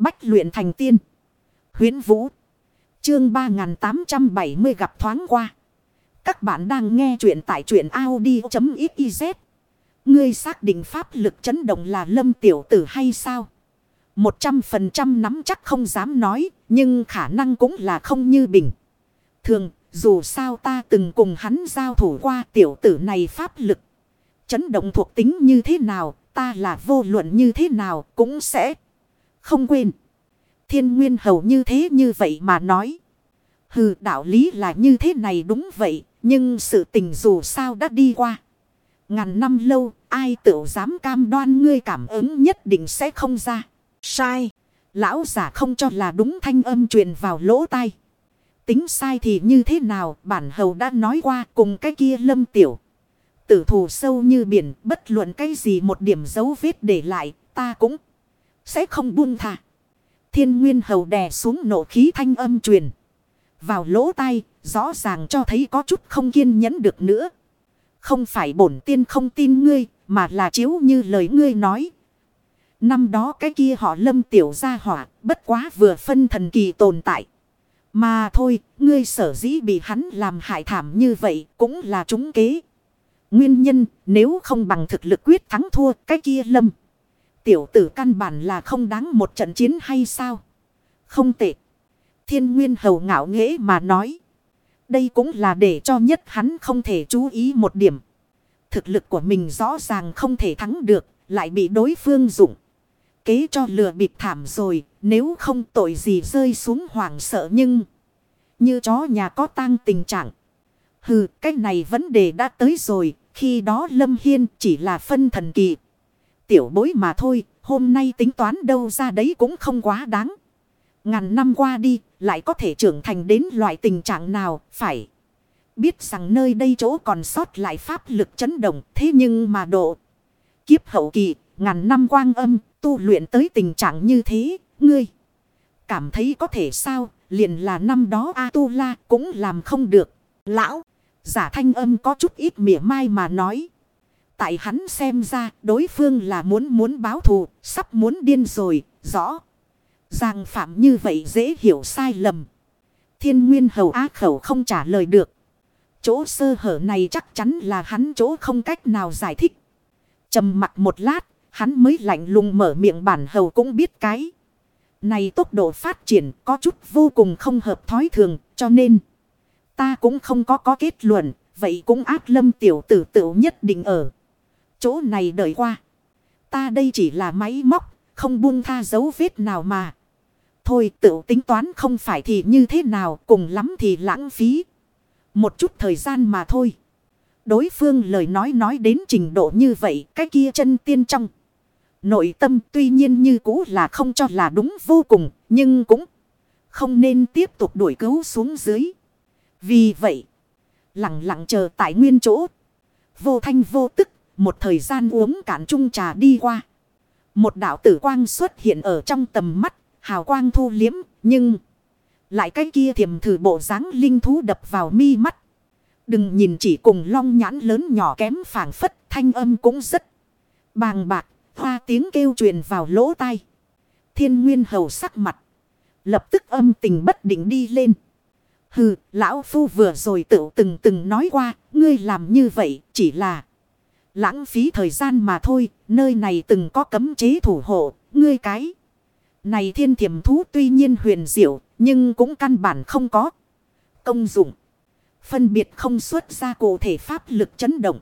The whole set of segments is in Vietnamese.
Bách luyện thành tiên. Huyến Vũ. Chương 3870 gặp thoáng qua. Các bạn đang nghe truyện tại truyện Audi.xyz. Ngươi xác định pháp lực chấn động là lâm tiểu tử hay sao? Một trăm phần trăm nắm chắc không dám nói, nhưng khả năng cũng là không như bình. Thường, dù sao ta từng cùng hắn giao thủ qua tiểu tử này pháp lực. Chấn động thuộc tính như thế nào, ta là vô luận như thế nào cũng sẽ không quên. Thiên nguyên hầu như thế như vậy mà nói. Hừ đạo lý là như thế này đúng vậy, nhưng sự tình dù sao đã đi qua. Ngàn năm lâu, ai tự dám cam đoan ngươi cảm ứng nhất định sẽ không ra. Sai. Lão giả không cho là đúng thanh âm truyền vào lỗ tai. Tính sai thì như thế nào bản hầu đã nói qua cùng cái kia lâm tiểu. Tử thù sâu như biển bất luận cái gì một điểm dấu vết để lại ta cũng sẽ không buông thả. Thiên nguyên hầu đè xuống nổ khí thanh âm truyền. Vào lỗ tai rõ ràng cho thấy có chút không kiên nhẫn được nữa. Không phải bổn tiên không tin ngươi mà là chiếu như lời ngươi nói Năm đó cái kia họ lâm tiểu gia hỏa, bất quá vừa phân thần kỳ tồn tại. Mà thôi, ngươi sở dĩ bị hắn làm hại thảm như vậy cũng là trúng kế. Nguyên nhân, nếu không bằng thực lực quyết thắng thua, cái kia lâm. Tiểu tử căn bản là không đáng một trận chiến hay sao? Không tệ. Thiên nguyên hầu ngạo nghễ mà nói. Đây cũng là để cho nhất hắn không thể chú ý một điểm. Thực lực của mình rõ ràng không thể thắng được, lại bị đối phương dụng kế cho lừa bịp thảm rồi, nếu không tội gì rơi xuống hoảng sợ nhưng... Như chó nhà có tang tình trạng. Hừ, cái này vấn đề đã tới rồi, khi đó Lâm Hiên chỉ là phân thần kỳ. Tiểu bối mà thôi, hôm nay tính toán đâu ra đấy cũng không quá đáng. Ngàn năm qua đi, lại có thể trưởng thành đến loại tình trạng nào, phải. Biết rằng nơi đây chỗ còn sót lại pháp lực chấn động, thế nhưng mà độ. Kiếp hậu kỳ, ngàn năm quang âm, tu luyện tới tình trạng như thế, ngươi. Cảm thấy có thể sao, liền là năm đó A-tu-la cũng làm không được. Lão, giả thanh âm có chút ít mỉa mai mà nói. Tại hắn xem ra, đối phương là muốn muốn báo thù, sắp muốn điên rồi, rõ. Giang phạm như vậy dễ hiểu sai lầm. Thiên nguyên hầu á khẩu không trả lời được. Chỗ sơ hở này chắc chắn là hắn chỗ không cách nào giải thích. trầm mặt một lát, Hắn mới lạnh lùng mở miệng bản hầu cũng biết cái. Này tốc độ phát triển có chút vô cùng không hợp thói thường cho nên. Ta cũng không có có kết luận. Vậy cũng ác lâm tiểu tử tự nhất định ở. Chỗ này đợi qua. Ta đây chỉ là máy móc. Không buông tha dấu vết nào mà. Thôi tự tính toán không phải thì như thế nào. Cùng lắm thì lãng phí. Một chút thời gian mà thôi. Đối phương lời nói nói đến trình độ như vậy. Cái kia chân tiên trong. Nội tâm tuy nhiên như cũ là không cho là đúng vô cùng, nhưng cũng không nên tiếp tục đuổi cứu xuống dưới. Vì vậy, lặng lặng chờ tại nguyên chỗ. Vô thanh vô tức, một thời gian uống cạn chung trà đi qua. Một đạo tử quang xuất hiện ở trong tầm mắt, hào quang thu liếm, nhưng... Lại cái kia thiềm thử bộ dáng linh thú đập vào mi mắt. Đừng nhìn chỉ cùng long nhãn lớn nhỏ kém phảng phất, thanh âm cũng rất bàng bạc, Hoa tiếng kêu truyền vào lỗ tai. Thiên nguyên hầu sắc mặt. Lập tức âm tình bất định đi lên. Hừ, lão phu vừa rồi tự từng từng nói qua, ngươi làm như vậy chỉ là lãng phí thời gian mà thôi, nơi này từng có cấm chế thủ hộ, ngươi cái. Này thiên thiểm thú tuy nhiên huyền diệu, nhưng cũng căn bản không có công dụng. Phân biệt không xuất ra cụ thể pháp lực chấn động.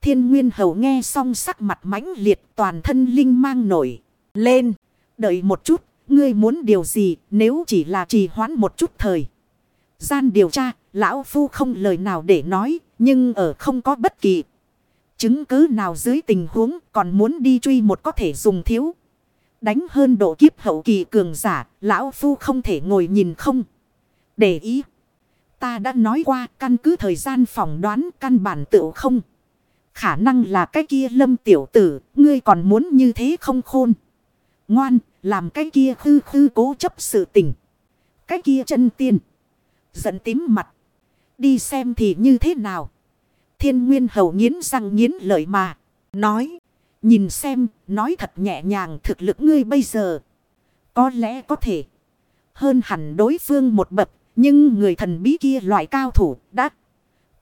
Thiên Nguyên Hầu nghe xong sắc mặt mãnh liệt toàn thân linh mang nổi. Lên. Đợi một chút. Ngươi muốn điều gì nếu chỉ là trì hoãn một chút thời. Gian điều tra. Lão Phu không lời nào để nói. Nhưng ở không có bất kỳ. Chứng cứ nào dưới tình huống còn muốn đi truy một có thể dùng thiếu. Đánh hơn độ kiếp hậu kỳ cường giả. Lão Phu không thể ngồi nhìn không. Để ý. Ta đã nói qua căn cứ thời gian phỏng đoán căn bản tựu không. Khả năng là cái kia lâm tiểu tử, ngươi còn muốn như thế không khôn. Ngoan, làm cái kia khư khư cố chấp sự tình. Cái kia chân tiên. Giận tím mặt. Đi xem thì như thế nào. Thiên nguyên hầu nghiến răng nghiến lợi mà. Nói. Nhìn xem, nói thật nhẹ nhàng thực lực ngươi bây giờ. Có lẽ có thể hơn hẳn đối phương một bậc. Nhưng người thần bí kia loại cao thủ đã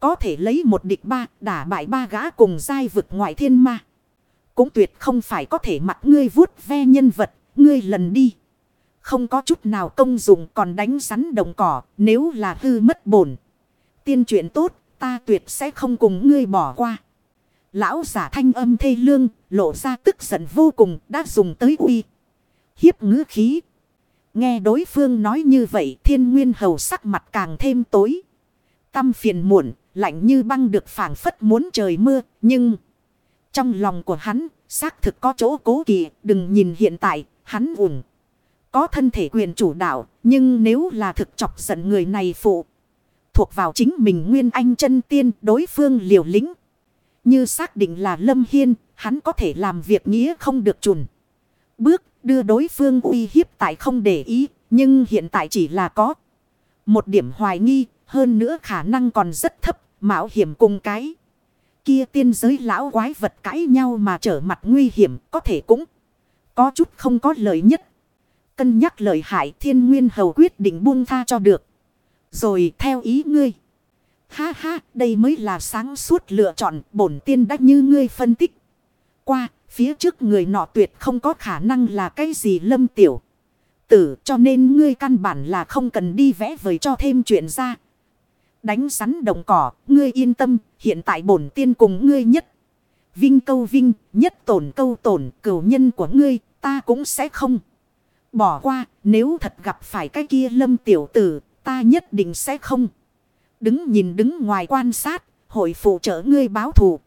có thể lấy một địch ba đả bại ba gã cùng giai vực ngoại thiên ma. Cũng tuyệt không phải có thể mặc ngươi vuốt ve nhân vật, ngươi lần đi. Không có chút nào công dụng còn đánh rắn đồng cỏ nếu là hư mất bổn. Tiên chuyện tốt, ta tuyệt sẽ không cùng ngươi bỏ qua. Lão giả thanh âm thê lương, lộ ra tức giận vô cùng, đã dùng tới uy. Hiếp ngữ khí. Nghe đối phương nói như vậy, thiên nguyên hầu sắc mặt càng thêm tối. Tâm phiền muộn, lạnh như băng được phảng phất muốn trời mưa, nhưng... Trong lòng của hắn, xác thực có chỗ cố kỵ, đừng nhìn hiện tại, hắn ủng. Có thân thể quyền chủ đạo, nhưng nếu là thực chọc giận người này phụ. Thuộc vào chính mình nguyên anh chân tiên đối phương liều lĩnh. Như xác định là Lâm Hiên, hắn có thể làm việc nghĩa không được chùn. Bước đưa đối phương uy hiếp tại không để ý, nhưng hiện tại chỉ là có một điểm hoài nghi, hơn nữa khả năng còn rất thấp, mạo hiểm cùng cái. Kia tiên giới lão quái vật cãi nhau mà trở mặt nguy hiểm, có thể cũng có chút không có lợi nhất. Cân nhắc lợi hại thiên nguyên hầu quyết định buông tha cho được. Rồi theo ý ngươi. Ha ha, đây mới là sáng suốt lựa chọn bổn tiên đắc như ngươi phân tích. Qua, phía trước người nọ tuyệt không có khả năng là cái gì lâm tiểu. Tử cho nên ngươi căn bản là không cần đi vẽ vời cho thêm chuyện ra. Đánh rắn đồng cỏ, ngươi yên tâm, hiện tại bổn tiên cùng ngươi nhất. Vinh câu vinh, nhất tổn câu tổn, cửu nhân của ngươi, ta cũng sẽ không. Bỏ qua, nếu thật gặp phải cái kia lâm tiểu tử, ta nhất định sẽ không. Đứng nhìn đứng ngoài quan sát, hội phụ trợ ngươi báo thù.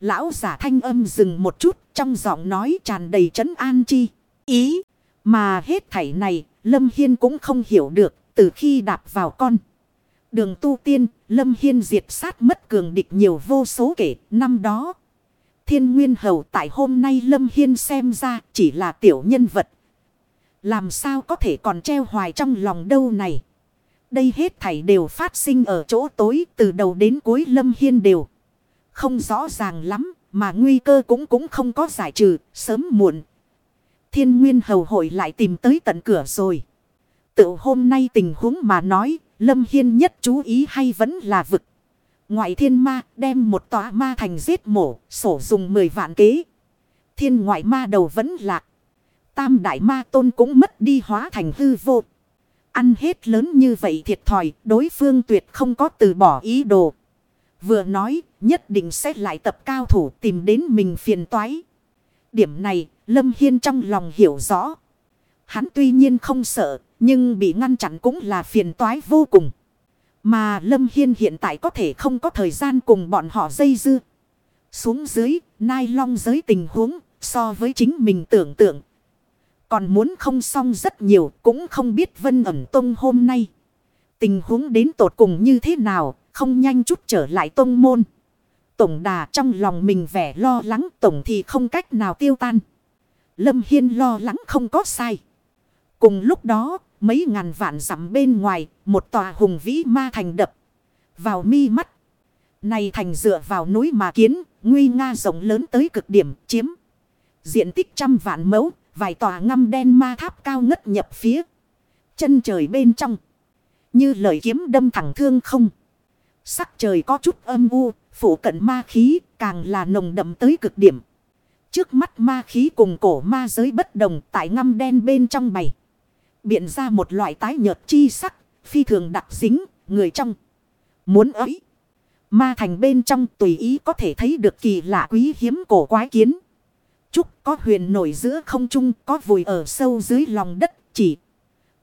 Lão giả thanh âm dừng một chút, trong giọng nói tràn đầy trấn an chi. Ý, mà hết thảy này, Lâm Hiên cũng không hiểu được, từ khi đạp vào con. Đường tu tiên, Lâm Hiên diệt sát mất cường địch nhiều vô số kể, năm đó. Thiên Nguyên Hầu tại hôm nay Lâm Hiên xem ra chỉ là tiểu nhân vật. Làm sao có thể còn treo hoài trong lòng đâu này. Đây hết thảy đều phát sinh ở chỗ tối từ đầu đến cuối Lâm Hiên đều. Không rõ ràng lắm mà nguy cơ cũng cũng không có giải trừ sớm muộn. Thiên Nguyên Hầu hội lại tìm tới tận cửa rồi. Tự hôm nay tình huống mà nói Lâm Hiên nhất chú ý hay vẫn là vực. Ngoại thiên ma đem một tòa ma thành giết mổ, sổ dùng 10 vạn kế. Thiên ngoại ma đầu vẫn lạc. Tam đại ma tôn cũng mất đi hóa thành hư vô. Ăn hết lớn như vậy thiệt thòi, đối phương tuyệt không có từ bỏ ý đồ. Vừa nói, nhất định sẽ lại tập cao thủ tìm đến mình phiền toái. Điểm này, Lâm Hiên trong lòng hiểu rõ. Hắn tuy nhiên không sợ, nhưng bị ngăn chặn cũng là phiền toái vô cùng. Mà Lâm Hiên hiện tại có thể không có thời gian cùng bọn họ dây dưa. Xuống dưới, nai long giới tình huống, so với chính mình tưởng tượng. Còn muốn không xong rất nhiều, cũng không biết Vân ẩn tông hôm nay. Tình huống đến tột cùng như thế nào, không nhanh chút trở lại tông môn. Tổng đà trong lòng mình vẻ lo lắng tổng thì không cách nào tiêu tan. Lâm Hiên lo lắng không có sai. Cùng lúc đó, mấy ngàn vạn dặm bên ngoài, một tòa hùng vĩ ma thành đập vào mi mắt. Này thành dựa vào núi mà kiến, nguy nga rộng lớn tới cực điểm, chiếm diện tích trăm vạn mẫu, vài tòa ngăm đen ma tháp cao ngất nhập phía chân trời bên trong. Như lời kiếm đâm thẳng thương không. Sắc trời có chút âm u, phủ cận ma khí càng là nồng đậm tới cực điểm. Trước mắt ma khí cùng cổ ma giới bất đồng tại ngăm đen bên trong bày biện ra một loại tái nhợt chi sắc, phi thường đặc dính, người trong. Muốn ấy. Ma thành bên trong tùy ý có thể thấy được kỳ lạ quý hiếm cổ quái kiến. Trúc có huyền nổi giữa không trung, có vùi ở sâu dưới lòng đất, chỉ.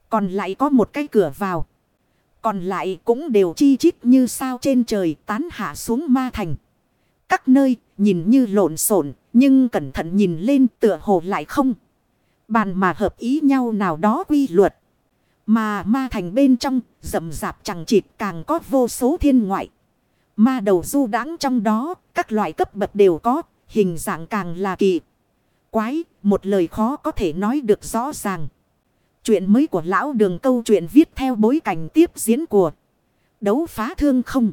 Còn lại có một cái cửa vào. Còn lại cũng đều chi chít như sao trên trời tán hạ xuống ma thành. Các nơi nhìn như lộn xộn nhưng cẩn thận nhìn lên tựa hồ lại không. Bàn mà hợp ý nhau nào đó quy luật. Mà ma thành bên trong, rậm rạp chẳng chịt càng có vô số thiên ngoại. Ma đầu du đãng trong đó, các loại cấp bậc đều có, hình dạng càng là kỳ. Quái, một lời khó có thể nói được rõ ràng. Chuyện mới của lão đường câu chuyện viết theo bối cảnh tiếp diễn của đấu phá thương không.